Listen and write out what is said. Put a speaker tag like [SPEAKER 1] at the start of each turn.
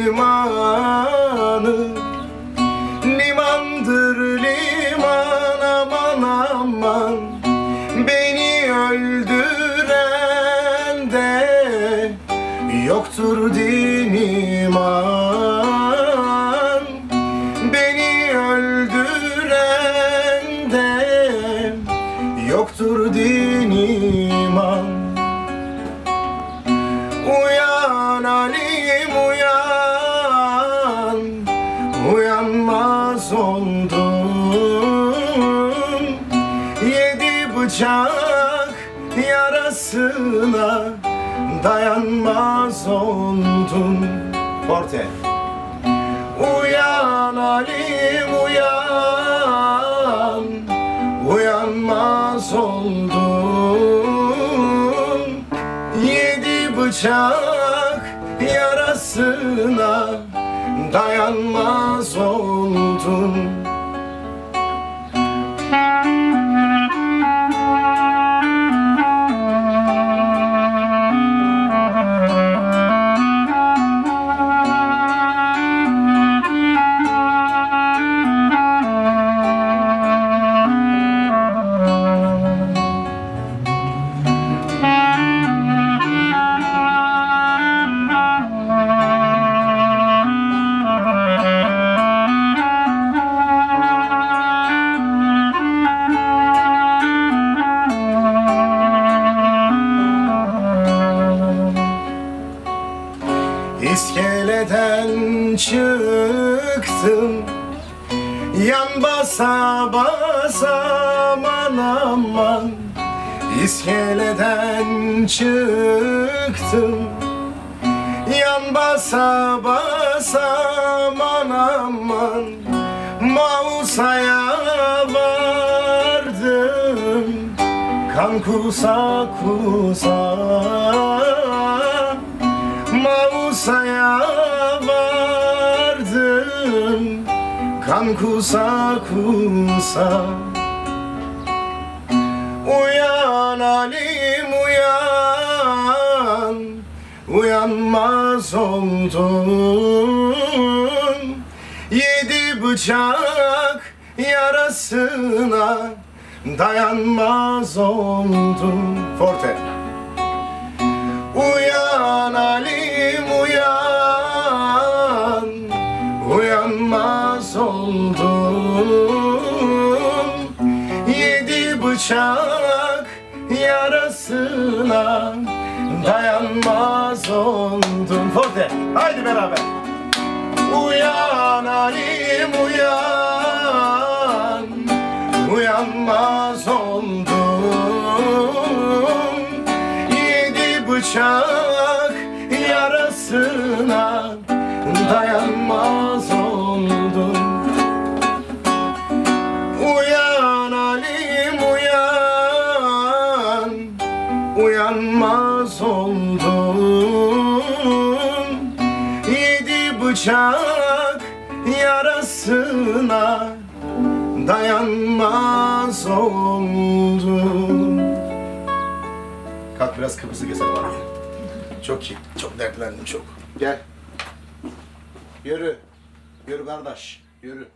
[SPEAKER 1] Limanı Limandır liman aman aman. Beni öldüren de Yoktur din iman. Beni öldüren de Yoktur din iman bıçak yarasına Dayanmaz oldum Forte. Uyan Alim uyan. Uyanmaz oldum Yedi bıçak yarasına Dayanmaz oldum çıktım. Yan basa basa aman aman İskeleden çıktım. Yan basa basa aman aman Mausa'ya vardım. Kan kusa kusa Mausa'ya vardım Kan kusa kusa. Uyan Alim uyan. Uyanmaz oldum Yedi bıçak yarasına Dayanmaz oldum Forte. Uyan Alim Oldum Yedi bıçak yarasına Dayanmaz oldum. Forte haydi beraber. Uyan Alim uyan. Uyanmaz oldum. Yedi bıçak yarasına Dayanmaz Uyanmaz oldum Yedi bıçak yarasına Dayanmaz oldum Kalk biraz kafası keselim abi. Çok iyi. Çok dertlendim çok. Gel. Yürü. Yürü kardeş. Yürü.